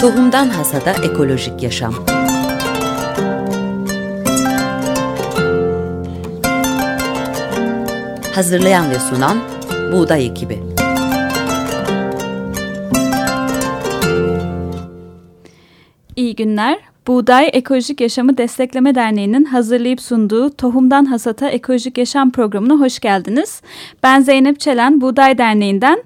Tohumdan Hasada Ekolojik Yaşam Hazırlayan ve sunan Buğday Ekibi İyi günler. Buğday Ekolojik Yaşamı Destekleme Derneği'nin hazırlayıp sunduğu Tohumdan Hasata Ekolojik Yaşam programına hoş geldiniz. Ben Zeynep Çelen, Buğday Derneği'nden.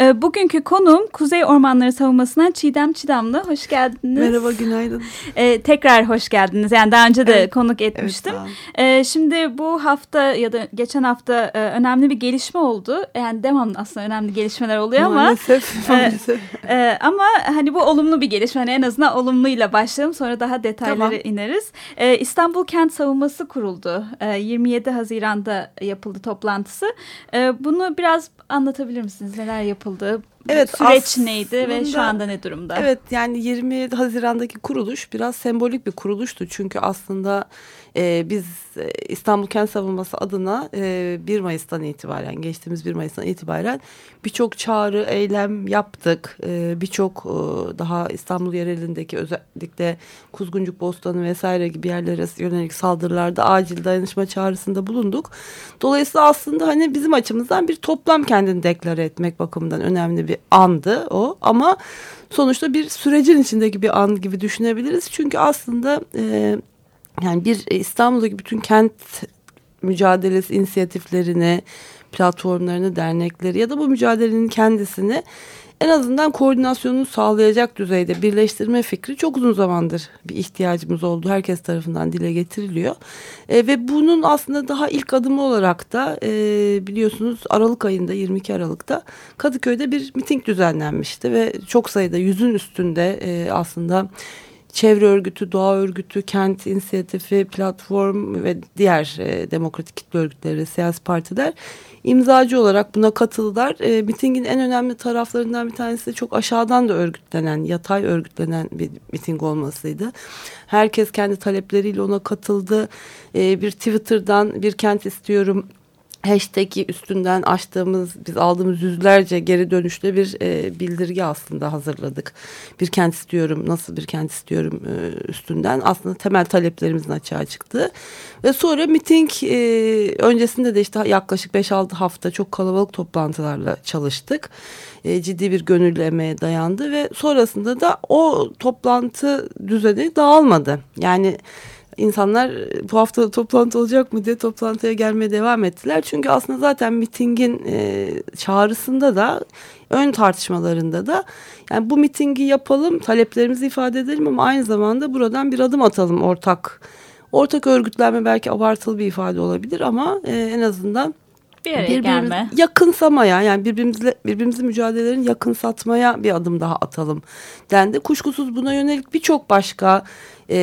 E, bugünkü konuğum Kuzey Ormanları Savunması'ndan Çiğdem Çidamlı. Hoş geldiniz. Merhaba, günaydın. E, tekrar hoş geldiniz. Yani daha önce de evet, konuk etmiştim. Evet, e, şimdi bu hafta ya da geçen hafta e, önemli bir gelişme oldu. Yani devamlı aslında önemli gelişmeler oluyor maalesef, ama. Maalesef. E, e, ama hani bu olumlu bir gelişme. Hani en azından olumluyla başlayalım. Sonra daha detaylara tamam. ineriz. E, İstanbul Kent Savunması kuruldu. E, 27 Haziran'da yapıldı toplantısı. E, bunu biraz anlatabilir misiniz? Neler yapıldı? yapıldı. Evet, Süreç neydi ve şu anda ne durumda? Evet yani 27 Haziran'daki kuruluş biraz sembolik bir kuruluştu. Çünkü aslında e, biz e, İstanbul Kent Savunması adına e, 1 Mayıs'tan itibaren geçtiğimiz 1 Mayıs'tan itibaren birçok çağrı, eylem yaptık. E, birçok e, daha İstanbul yerelindeki özellikle Kuzguncuk Bostanı vesaire gibi yerlere yönelik saldırılarda acil dayanışma çağrısında bulunduk. Dolayısıyla aslında hani bizim açımızdan bir toplam kendini deklare etmek bakımından önemli bir andı o ama sonuçta bir sürecin içindeki bir an gibi düşünebiliriz. Çünkü aslında e, yani bir İstanbul'daki bütün kent mücadelesi inisiyatiflerini, platformlarını, dernekleri ya da bu mücadelenin kendisini en azından koordinasyonunu sağlayacak düzeyde birleştirme fikri çok uzun zamandır bir ihtiyacımız oldu. Herkes tarafından dile getiriliyor. E, ve bunun aslında daha ilk adımı olarak da e, biliyorsunuz Aralık ayında 22 Aralık'ta Kadıköy'de bir miting düzenlenmişti ve çok sayıda yüzün üstünde e, aslında çevre örgütü, doğa örgütü, kent inisiyatifi, platform ve diğer e, demokratik kitle örgütleri, siyasi partiler imzacı olarak buna katıldılar. E, mitingin en önemli taraflarından bir tanesi de çok aşağıdan da örgütlenen, yatay örgütlenen bir miting olmasıydı. Herkes kendi talepleriyle ona katıldı. E, bir Twitter'dan bir kent istiyorum hashtag'i üstünden açtığımız biz aldığımız yüzlerce geri dönüşle bir e, bildirgi aslında hazırladık. Bir kent istiyorum nasıl bir kent istiyorum e, üstünden aslında temel taleplerimizin açığa çıktı. Ve sonra miting e, öncesinde de işte yaklaşık 5-6 hafta çok kalabalık toplantılarla çalıştık. E, ciddi bir gönüllü emeğe dayandı ve sonrasında da o toplantı düzeni dağılmadı. Yani insanlar bu hafta toplantı olacak mı diye toplantıya gelmeye devam ettiler. Çünkü aslında zaten mitingin e, çağrısında da ön tartışmalarında da yani bu mitingi yapalım taleplerimizi ifade edelim ama aynı zamanda buradan bir adım atalım ortak. Ortak örgütlenme belki abartılı bir ifade olabilir ama e, en azından bir araya gelme. Yakınsamaya yani birbirimizle birbirimizin mücadelelerin yakınsatmaya bir adım daha atalım dendi. Kuşkusuz buna yönelik birçok başka e,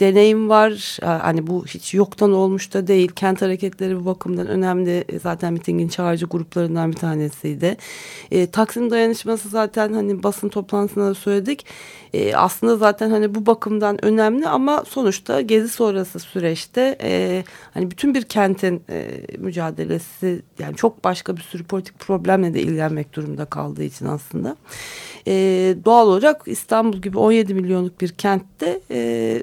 deneyim var. Hani bu hiç yoktan olmuş da değil. Kent hareketleri bu bakımdan önemli. E, zaten mitingin çağrıcı gruplarından bir tanesiydi. E, Taksim dayanışması zaten hani basın toplantısında da söyledik. E, aslında zaten hani bu bakımdan önemli ama sonuçta gezi sonrası süreçte e, hani bütün bir kentin e, mücadelesi yani çok başka bir sürü politik problemle de ilgilenmek durumunda kaldığı için aslında e, doğal olarak İstanbul gibi 17 milyonluk bir kentte e,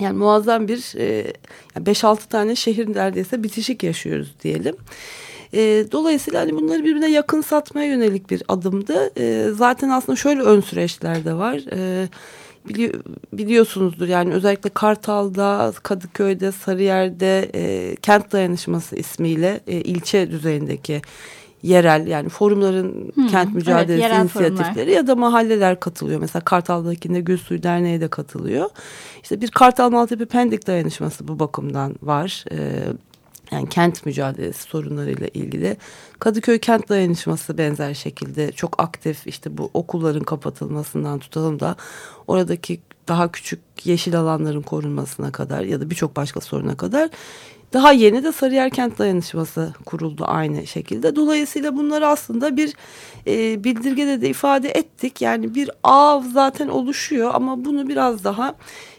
yani muazzam bir e, 5-6 tane şehir neredeyse bitişik yaşıyoruz diyelim. E, dolayısıyla hani bunları birbirine yakın satmaya yönelik bir adımdı. E, zaten aslında şöyle ön süreçler de var. E, bili biliyorsunuzdur yani özellikle Kartal'da, Kadıköy'de, Sarıyer'de e, kent dayanışması ismiyle e, ilçe düzeyindeki yerel yani forumların hmm, kent mücadelesi evet, inisiyatifleri forumlar. ya da mahalleler katılıyor. Mesela Kartal'dakinde Gül Suyu Derneği de katılıyor. İşte bir Kartal Maltepe Pendik dayanışması bu bakımdan var. Ee, yani kent mücadelesi sorunlarıyla ilgili. Kadıköy Kent Dayanışması benzer şekilde çok aktif işte bu okulların kapatılmasından tutalım da oradaki daha küçük yeşil alanların korunmasına kadar ya da birçok başka soruna kadar daha yeni de Sarıyer Kent Dayanışması kuruldu aynı şekilde. Dolayısıyla bunları aslında bir e, bildirgede de ifade ettik. Yani bir ağ zaten oluşuyor ama bunu biraz daha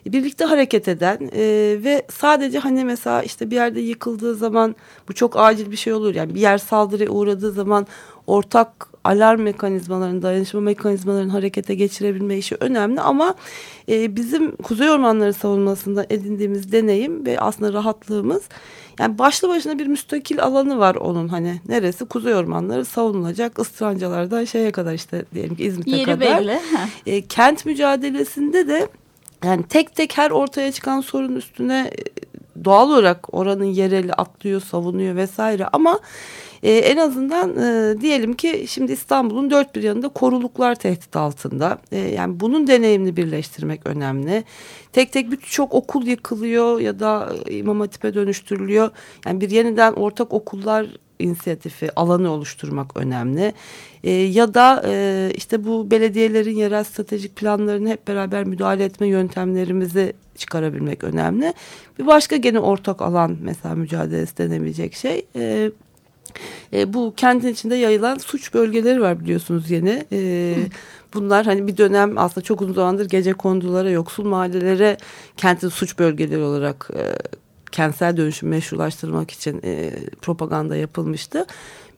birlikte hareket eden e, ve sadece hani mesela işte bir yerde yıkıldığı zaman bu çok acil bir şey olur. Yani bir yer saldırıya uğradığı zaman ortak alarm mekanizmalarını, dayanışma mekanizmalarını harekete geçirebilme işi önemli ama e, bizim Kuzey Ormanları savunmasında edindiğimiz deneyim ve aslında rahatlığımız yani başlı başına bir müstakil alanı var onun hani neresi Kuzey Ormanları savunulacak ıstrancalardan şeye kadar işte diyelim ki İzmit'e Yeri kadar. belli. E, kent mücadelesinde de yani tek tek her ortaya çıkan sorun üstüne e, doğal olarak oranın yereli atlıyor, savunuyor vesaire ama e, en azından e, diyelim ki şimdi İstanbul'un dört bir yanında koruluklar tehdit altında. E, yani bunun deneyimini birleştirmek önemli. Tek tek birçok okul yıkılıyor ya da İmam Hatip'e dönüştürülüyor. Yani bir yeniden ortak okullar inisiyatifi alanı oluşturmak önemli. E, ya da e, işte bu belediyelerin yerel stratejik planlarını hep beraber müdahale etme yöntemlerimizi çıkarabilmek önemli. Bir başka gene ortak alan mesela mücadelesi denebilecek şey. E, e, bu kentin içinde yayılan suç bölgeleri var biliyorsunuz yeni. E, bunlar hani bir dönem aslında çok uzun zamandır gece kondulara, yoksul mahallelere kentin suç bölgeleri olarak e, kentsel dönüşüm meşrulaştırmak için e, propaganda yapılmıştı.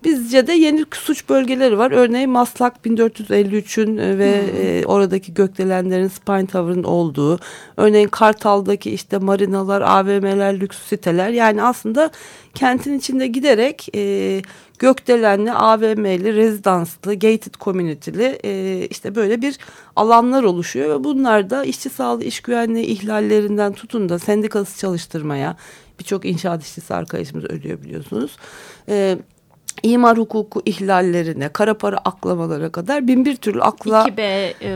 Bizce de yeni suç bölgeleri var. Örneğin Maslak 1453'ün e, ve hmm. e, oradaki gökdelenlerin Spine Tower'ın olduğu. Örneğin Kartal'daki işte marinalar, AVM'ler, lüks siteler. Yani aslında kentin içinde giderek e, gökdelenli, AVM'li, rezidanslı, gated community'li e, işte böyle bir alanlar oluşuyor. Ve bunlar da işçi sağlığı, iş güvenliği ihlallerinden tutun da sendikası çalıştırmaya birçok inşaat işçisi arkadaşımız ölüyor biliyorsunuz. E, imar hukuku ihlallerine, kara para aklamalara kadar bin bir türlü akla... 2B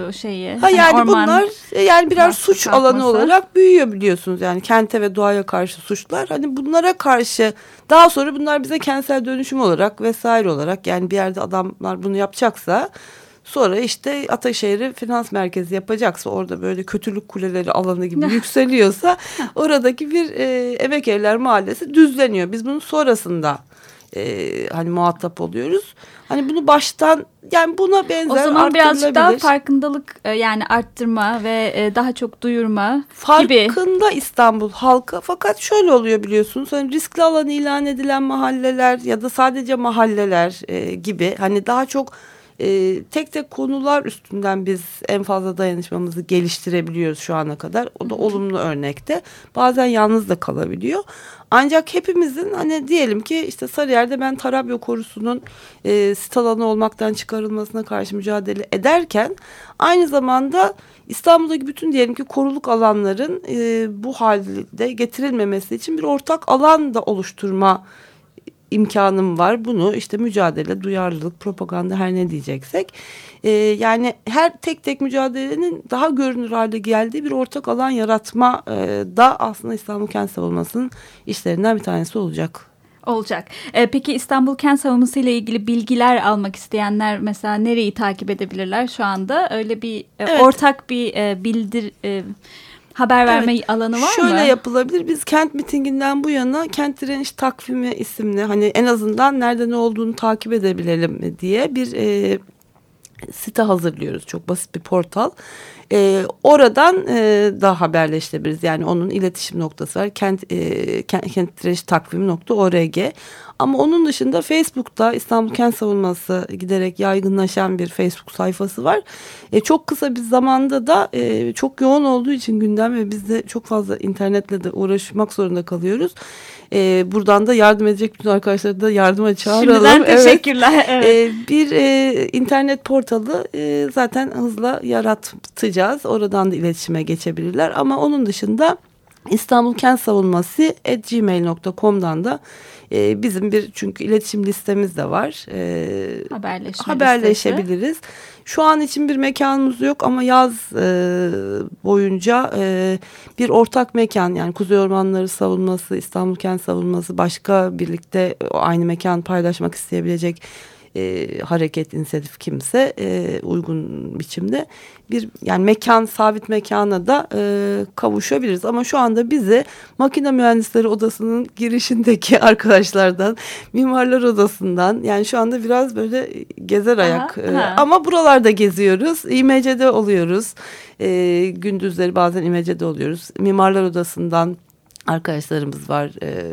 e, şeyi. Ha yani hani bunlar e, yani birer suç kalkması. alanı olarak büyüyor biliyorsunuz. Yani kente ve doğaya karşı suçlar. Hani bunlara karşı daha sonra bunlar bize kentsel dönüşüm olarak vesaire olarak yani bir yerde adamlar bunu yapacaksa Sonra işte Ataşehir'i finans merkezi yapacaksa orada böyle kötülük kuleleri alanı gibi yükseliyorsa oradaki bir e, emek evler mahallesi düzleniyor. Biz bunun sonrasında e, hani muhatap oluyoruz. Hani bunu baştan yani buna benzer O zaman birazcık daha farkındalık e, yani arttırma ve e, daha çok duyurma Farkında gibi. Farkında İstanbul halka fakat şöyle oluyor biliyorsunuz. Hani riskli alan ilan edilen mahalleler ya da sadece mahalleler e, gibi hani daha çok e, tek tek konular üstünden biz en fazla dayanışmamızı geliştirebiliyoruz şu ana kadar. O da olumlu örnekte. Bazen yalnız da kalabiliyor. Ancak hepimizin hani diyelim ki işte Sarıyer'de ben Tarabya Korusu'nun e, sit alanı olmaktan çıkarılmasına karşı mücadele ederken aynı zamanda İstanbul'daki bütün diyelim ki koruluk alanların e, bu halde getirilmemesi için bir ortak alan da oluşturma imkanım var. Bunu işte mücadele, duyarlılık, propaganda her ne diyeceksek. E, yani her tek tek mücadelenin daha görünür hale geldiği bir ortak alan yaratma e, da aslında İstanbul Kent Savunması'nın işlerinden bir tanesi olacak. Olacak. E, peki İstanbul Kent Savunması ile ilgili bilgiler almak isteyenler mesela nereyi takip edebilirler şu anda? Öyle bir e, evet. ortak bir e, bildir... E, haber verme evet, alanı var şöyle mı? Şöyle yapılabilir. Biz kent mitinginden bu yana kent direniş takvimi isimli hani en azından nerede ne olduğunu takip edebilelim diye bir e, site hazırlıyoruz. Çok basit bir portal. E, oradan e, da haberleşebiliriz. Yani onun iletişim noktası var. Kent, e, kent, kent direniş takvimi.org. Ama onun dışında Facebook'ta İstanbul Kent Savunması giderek yaygınlaşan bir Facebook sayfası var. E, çok kısa bir zamanda da e, çok yoğun olduğu için gündem ve biz de çok fazla internetle de uğraşmak zorunda kalıyoruz. E, buradan da yardım edecek bütün arkadaşları da yardıma çağıralım. Şimdiden teşekkürler. Evet. E, bir e, internet portalı e, zaten hızla yaratacağız. Oradan da iletişime geçebilirler. Ama onun dışında İstanbul Kent Savunması gmail.com'dan da e, bizim bir çünkü iletişim listemiz de var. E, Haberleşme haberleşebiliriz. Listesi. Şu an için bir mekanımız yok ama yaz e, boyunca e, bir ortak mekan yani Kuzey Ormanları savunması, İstanbul Kent savunması başka birlikte aynı mekan paylaşmak isteyebilecek e, hareket inisiyatif kimse e, uygun biçimde bir yani mekan sabit mekana da e, kavuşabiliriz. Ama şu anda bizi makine mühendisleri odasının girişindeki arkadaşlardan, mimarlar odasından yani şu anda biraz böyle gezer ayak aha, aha. ama buralarda geziyoruz. İMC'de oluyoruz. E, gündüzleri bazen İMC'de oluyoruz. Mimarlar odasından arkadaşlarımız var. E,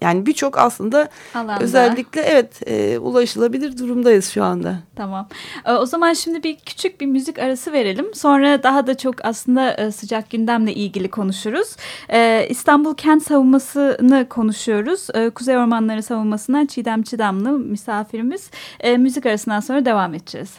Yani birçok aslında Alanda. özellikle evet e, ulaşılabilir durumdayız şu anda. Tamam. E, o zaman şimdi bir küçük bir müzik arası verelim. Sonra daha da çok aslında e, sıcak gündemle ilgili konuşuruz. E, İstanbul kent savunmasını konuşuyoruz. E, Kuzey Ormanları savunmasından Çiğdem Çiğdamlı misafirimiz. E, müzik arasından sonra devam edeceğiz.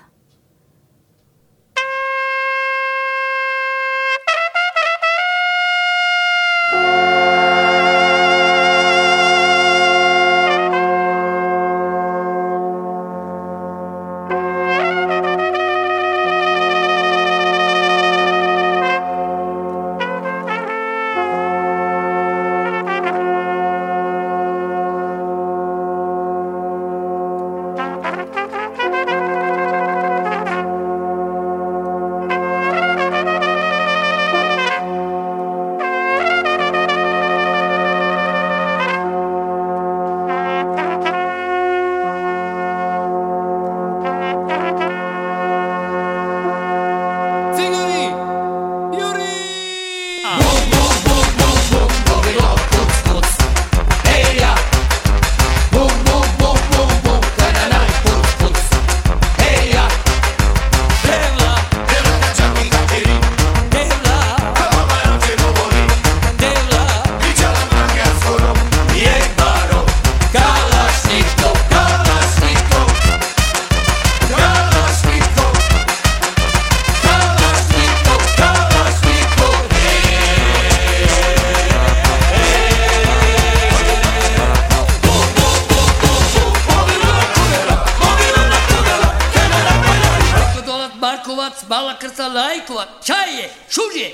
what's Balakata like what? Chaye, Shuje,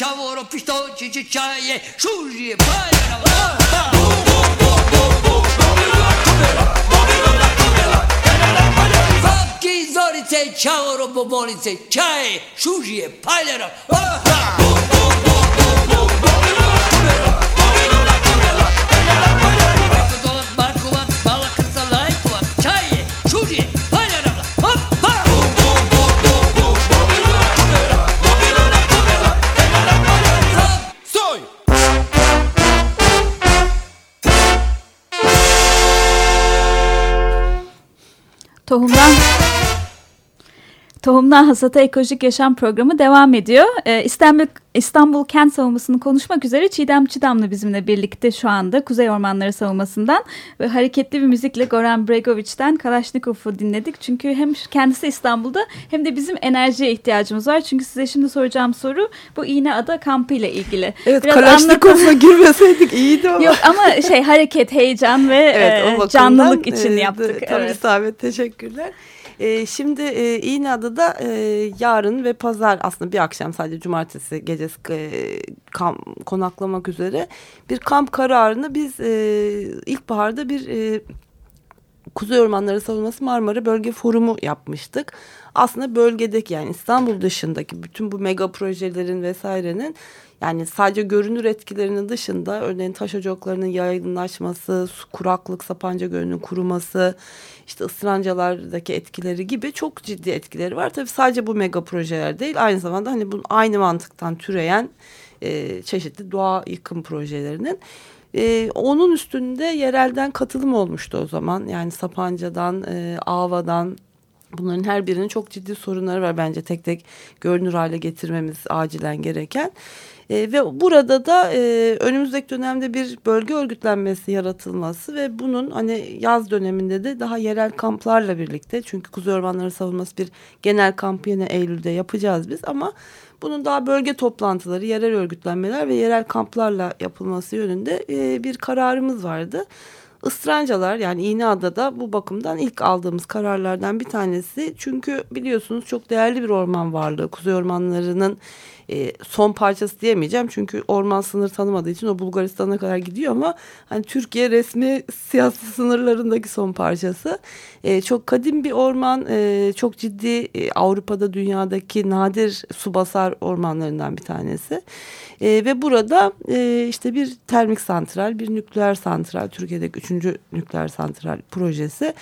čavoro, pištoće, čaje, šužije, paljara, vlada. Bum, Zorice, čavoro, bobolice, čaje, šužije, paljara, aha! Bum, bum, bum, bum. tohumdan Tohumdan Hasata Ekolojik Yaşam Programı devam ediyor. Ee, İstanbul, İstanbul Kent Savunması'nı konuşmak üzere Çiğdem Çidamlı bizimle birlikte şu anda Kuzey Ormanları Savunması'ndan ve hareketli bir müzikle Goran Bregovic'den Kalaşnikov'u dinledik. Çünkü hem kendisi İstanbul'da hem de bizim enerjiye ihtiyacımız var. Çünkü size şimdi soracağım soru bu İğneada kampı ile ilgili. Evet Biraz Kalaşnikov'la anlat... girmeseydik iyiydi ama. Yok ama şey hareket, heyecan ve evet, e, canlılık için e, yaptık. Tam evet. isabet teşekkürler. E, şimdi e, İğneada'da e, yarın ve pazar aslında bir akşam sadece cumartesi gecesi e, kamp, konaklamak üzere bir kamp kararını biz e, ilkbaharda bir e, Kuzey Ormanları Savunması Marmara Bölge Forumu yapmıştık. Aslında bölgedeki yani İstanbul dışındaki bütün bu mega projelerin vesairenin yani sadece görünür etkilerinin dışında örneğin taş ocaklarının yaygınlaşması, kuraklık, Sapanca Gölü'nün kuruması, işte ısırancalardaki etkileri gibi çok ciddi etkileri var. Tabii sadece bu mega projeler değil aynı zamanda hani bunun aynı mantıktan türeyen e, çeşitli doğa yıkım projelerinin. Ee, onun üstünde yerelden katılım olmuştu o zaman. Yani Sapanca'dan, e, Ava'dan bunların her birinin çok ciddi sorunları var bence tek tek görünür hale getirmemiz acilen gereken. E, ve burada da e, önümüzdeki dönemde bir bölge örgütlenmesi yaratılması ve bunun hani yaz döneminde de daha yerel kamplarla birlikte çünkü Kuzey Ormanları Savunması bir genel kampı yine Eylül'de yapacağız biz ama bunun daha bölge toplantıları, yerel örgütlenmeler ve yerel kamplarla yapılması yönünde e, bir kararımız vardı. Istrancalar yani İğneada'da bu bakımdan ilk aldığımız kararlardan bir tanesi. Çünkü biliyorsunuz çok değerli bir orman varlığı. Kuzey ormanlarının e, son parçası diyemeyeceğim. Çünkü orman sınır tanımadığı için o Bulgaristan'a kadar gidiyor ama hani Türkiye resmi siyasi sınırlarındaki son parçası. E, çok kadim bir orman. E, çok ciddi e, Avrupa'da dünyadaki nadir su basar ormanlarından bir tanesi. E, ve burada e, işte bir termik santral, bir nükleer santral, Türkiye'deki üçüncü nükleer santral projesi.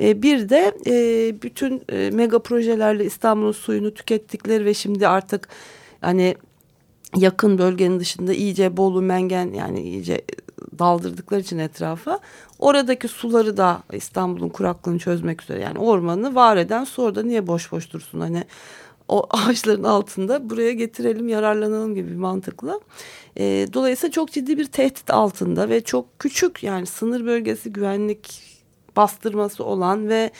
E, bir de e, bütün mega projelerle İstanbul'un suyunu tükettikleri ve şimdi artık hani yakın bölgenin dışında iyice Bolu, Mengen yani iyice daldırdıkları için etrafa oradaki suları da İstanbul'un kuraklığını çözmek üzere yani ormanı var eden sonra da niye boş boş dursun hani o ağaçların altında buraya getirelim yararlanalım gibi bir mantıkla. E, dolayısıyla çok ciddi bir tehdit altında ve çok küçük yani sınır bölgesi güvenlik bastırması olan ve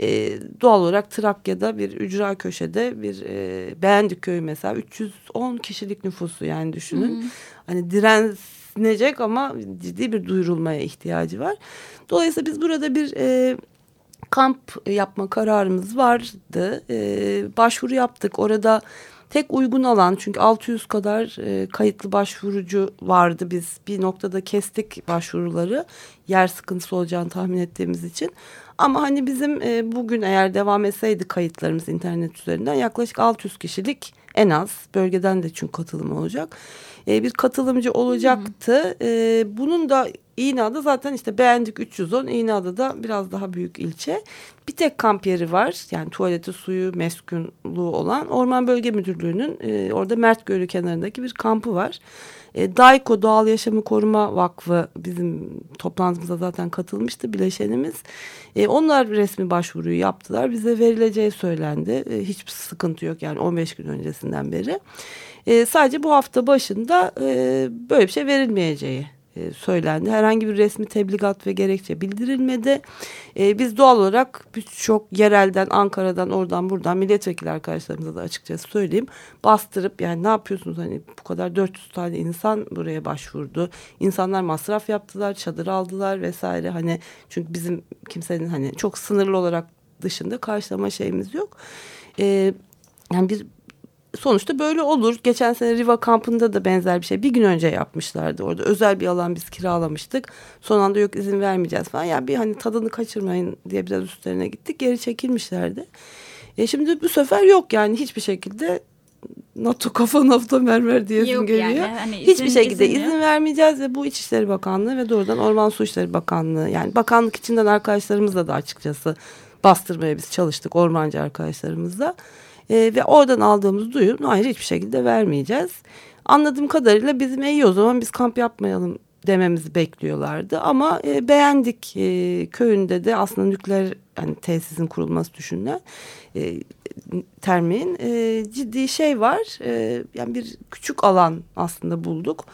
e, doğal olarak Trakya'da bir ücra köşede bir e, Beğendik köyü mesela 310 kişilik nüfusu yani düşünün. Hı Hani direnecek ama ciddi bir duyurulmaya ihtiyacı var. Dolayısıyla biz burada bir e, kamp yapma kararımız vardı. E, başvuru yaptık. Orada tek uygun alan çünkü 600 kadar e, kayıtlı başvurucu vardı. Biz bir noktada kestik başvuruları yer sıkıntısı olacağını tahmin ettiğimiz için. Ama hani bizim e, bugün eğer devam etseydi kayıtlarımız internet üzerinden yaklaşık 600 kişilik en az bölgeden de çünkü katılım olacak. E, bir katılımcı olacaktı. E, bunun da İğneada zaten işte beğendik 310. İğneada da biraz daha büyük ilçe. Bir tek kamp yeri var. Yani tuvaleti, suyu, meskunluğu olan Orman Bölge Müdürlüğü'nün e, orada Mert Gölü kenarındaki bir kampı var. E, DAIKO Doğal Yaşamı Koruma Vakfı bizim toplantımıza zaten katılmıştı bileşenimiz. E, onlar resmi başvuruyu yaptılar. Bize verileceği söylendi. E, hiçbir sıkıntı yok yani 15 gün öncesinden beri. E, sadece bu hafta başında e, böyle bir şey verilmeyeceği e, söylendi. Herhangi bir resmi tebligat ve gerekçe bildirilmedi. E, biz doğal olarak birçok yerelden, Ankara'dan, oradan buradan milletvekili arkadaşlarımıza da açıkçası söyleyeyim. Bastırıp yani ne yapıyorsunuz hani bu kadar 400 tane insan buraya başvurdu. İnsanlar masraf yaptılar, çadır aldılar vesaire. Hani çünkü bizim kimsenin hani çok sınırlı olarak dışında karşılama şeyimiz yok. E, yani biz sonuçta böyle olur. Geçen sene Riva kampında da benzer bir şey. Bir gün önce yapmışlardı orada. Özel bir alan biz kiralamıştık. Son anda yok izin vermeyeceğiz falan. Yani bir hani tadını kaçırmayın diye biraz üstlerine gittik. Geri çekilmişlerdi. E şimdi bu sefer yok yani hiçbir şekilde NATO kafa nafta mermer diyesin geliyor. Yani, hani izin, Hiçbir şekilde izin, izin vermeyeceğiz ve bu İçişleri Bakanlığı ve doğrudan Orman Su İşleri Bakanlığı yani bakanlık içinden arkadaşlarımızla da açıkçası bastırmaya biz çalıştık ormancı arkadaşlarımızla. E, ve oradan aldığımız duyum hayır hiçbir şekilde vermeyeceğiz. Anladığım kadarıyla bizim iyi o zaman biz kamp yapmayalım dememizi bekliyorlardı. Ama e, beğendik e, köyünde de aslında nükleer yani tesisin kurulması düşünülen e, termin e, ciddi şey var. E, yani bir küçük alan aslında bulduk.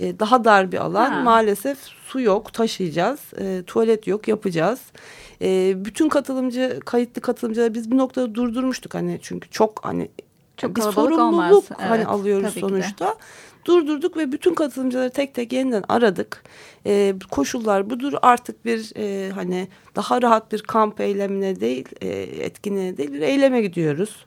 E, daha dar bir alan. Ha. Maalesef su yok, taşıyacağız. E, tuvalet yok, yapacağız. E, bütün katılımcı, kayıtlı katılımcıları biz bir noktada durdurmuştuk hani çünkü çok hani çok bir sorumluluk olmaz. hani evet, alıyoruz sonuçta. Durdurduk ve bütün katılımcıları tek tek yeniden aradık. E, koşullar budur artık bir e, hani daha rahat bir kamp eylemine değil, e, etkinliğine değil bir eyleme gidiyoruz.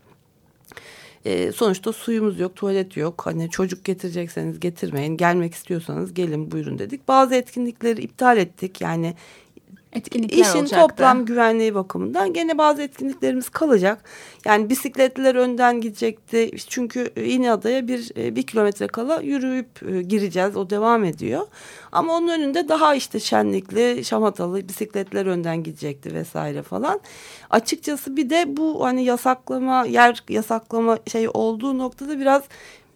E, sonuçta suyumuz yok, tuvalet yok. Hani çocuk getirecekseniz getirmeyin. Gelmek istiyorsanız gelin buyurun dedik. Bazı etkinlikleri iptal ettik. Yani etkinlikler İşin olacaktı. toplam güvenliği bakımından gene bazı etkinliklerimiz kalacak. Yani bisikletler önden gidecekti. Çünkü İğneada'ya bir, e, bir kilometre kala yürüyüp e, gireceğiz. O devam ediyor. Ama onun önünde daha işte şenlikli, şamatalı bisikletler önden gidecekti vesaire falan. Açıkçası bir de bu hani yasaklama, yer yasaklama şey olduğu noktada biraz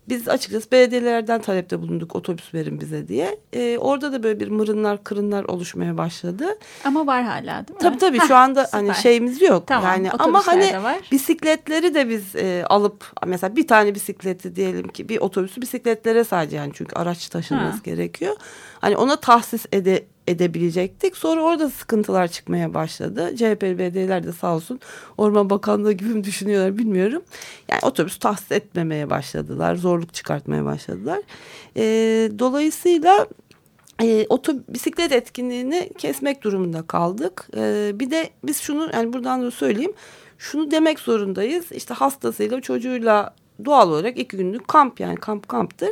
biz açıkçası belediyelerden talepte bulunduk otobüs verin bize diye. Ee, orada da böyle bir mırınlar kırınlar oluşmaya başladı. Ama var hala değil mi? Tabii tabii şu anda hani şeyimiz yok. Tamam, yani ama hani bisikletleri de biz e, alıp mesela bir tane bisikleti diyelim ki bir otobüsü bisikletlere sadece yani çünkü araç taşınması ha. gerekiyor. Hani ona tahsis ede, edebilecektik. Sonra orada sıkıntılar çıkmaya başladı. CHP'li belediyeler de sağ olsun Orman Bakanlığı gibi mi düşünüyorlar bilmiyorum. Yani otobüs tahsis etmemeye başladılar. Zorluk çıkartmaya başladılar. E, dolayısıyla e, oto bisiklet etkinliğini kesmek durumunda kaldık. E, bir de biz şunu yani buradan da söyleyeyim. Şunu demek zorundayız. İşte hastasıyla çocuğuyla doğal olarak iki günlük kamp yani kamp kamptır.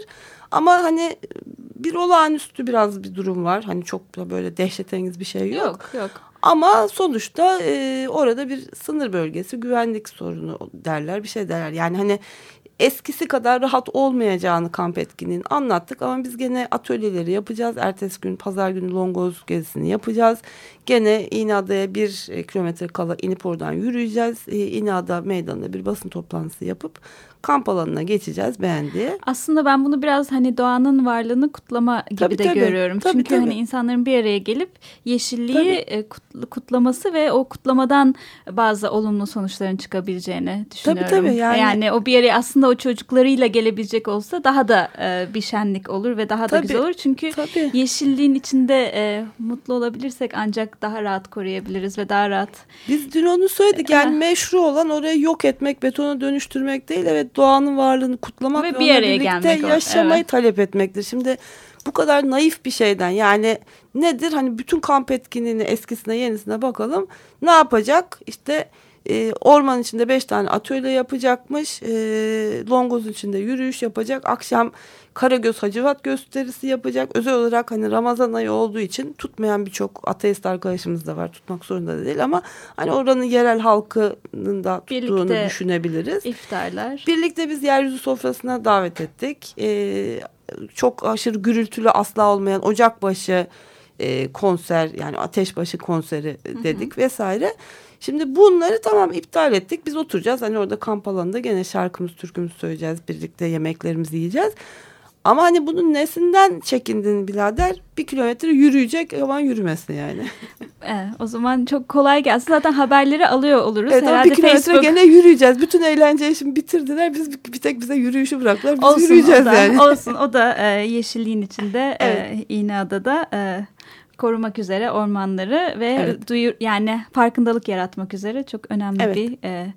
Ama hani bir olağanüstü biraz bir durum var. Hani çok da böyle dehşetengiz bir şey yok. Yok yok. Ama sonuçta e, orada bir sınır bölgesi güvenlik sorunu derler bir şey derler. Yani hani eskisi kadar rahat olmayacağını kamp etkinliğini anlattık ama biz gene atölyeleri yapacağız. Ertesi gün pazar günü Longoz gezisini yapacağız. Gene İğneada'ya bir e, kilometre kala inip oradan yürüyeceğiz. E, İğneada meydanında bir basın toplantısı yapıp kamp alanına geçeceğiz beğendiği. Aslında ben bunu biraz hani doğanın varlığını kutlama gibi tabii, de tabii, görüyorum. Tabii, Çünkü tabii. hani insanların bir araya gelip yeşilliği tabii. E, kutlaması ve o kutlamadan bazı olumlu sonuçların çıkabileceğini düşünüyorum. Tabii tabii yani. Yani o bir yere aslında o çocuklarıyla gelebilecek olsa daha da e, bir şenlik olur ve daha da tabii, güzel olur. Çünkü tabii. yeşilliğin içinde e, mutlu olabilirsek ancak daha rahat koruyabiliriz ve daha rahat. Biz dün onu söyledik yani meşru olan orayı yok etmek, betona dönüştürmek değil. Evet doğanın varlığını kutlamak ve, ve bir araya birlikte yaşamayı evet. talep etmektir. Şimdi bu kadar naif bir şeyden yani nedir? Hani bütün kamp etkinliğini eskisine yenisine bakalım. Ne yapacak? İşte e, orman içinde beş tane atölye yapacakmış. E, Longoz içinde yürüyüş yapacak. Akşam Karagöz Hacivat gösterisi yapacak. Özel olarak hani Ramazan ayı olduğu için tutmayan birçok ateist arkadaşımız da var. Tutmak zorunda da değil ama hani oranın yerel halkının da tuttuğunu Birlikte düşünebiliriz. iftarlar. Birlikte biz yeryüzü sofrasına davet ettik. Ee, çok aşırı gürültülü asla olmayan Ocakbaşı e, konser yani Ateşbaşı konseri dedik hı hı. vesaire. Şimdi bunları tamam iptal ettik. Biz oturacağız. Hani orada kamp alanında gene şarkımız, türkümüz söyleyeceğiz. Birlikte yemeklerimizi yiyeceğiz. Ama hani bunun nesinden çekindin birader? Bir kilometre yürüyecek ama yürümesin yani. Evet, o zaman çok kolay gelsin. Zaten haberleri alıyor oluruz. Evet, Herhalde bir kilometre Facebook... gene yürüyeceğiz. Bütün eğlenceyi şimdi bitirdiler. Biz bir tek bize yürüyüşü bıraktılar. Biz olsun, yürüyeceğiz o da, yani. Olsun o da e, yeşilliğin içinde e, evet. e, İğneada'da e, korumak üzere ormanları ve evet. duyur yani farkındalık yaratmak üzere çok önemli evet. bir e,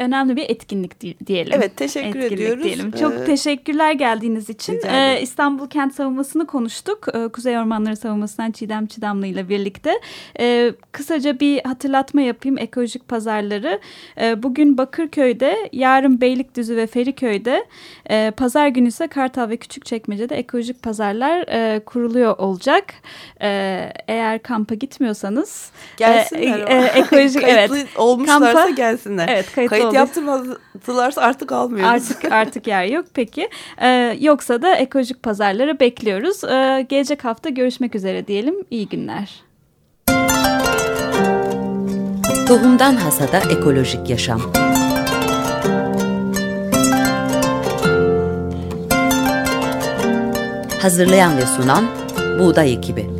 önemli bir etkinlik diyelim. Evet teşekkür etkinlik ediyoruz. Diyelim. Çok ee, teşekkürler geldiğiniz için. Ee, İstanbul Kent Savunması'nı konuştuk. Ee, Kuzey Ormanları Savunması'ndan Çiğdem Çiğdamlı ile birlikte. Ee, kısaca bir hatırlatma yapayım ekolojik pazarları. Ee, bugün Bakırköy'de, yarın Beylikdüzü ve Feriköy'de, e, pazar günü ise Kartal ve Küçükçekmece'de ekolojik pazarlar e, kuruluyor olacak. E, eğer kampa gitmiyorsanız. Gelsinler. E, e, ekolojik, evet. olmuşlarsa kampa, gelsinler. Evet kayıtlı Kayıt yaptırmadılarsa artık almıyoruz. Artık artık yer yok peki. Ee, yoksa da ekolojik pazarları bekliyoruz. Ee, gelecek hafta görüşmek üzere diyelim. İyi günler. Tohumdan Hasada Ekolojik Yaşam Hazırlayan ve sunan Buğday Ekibi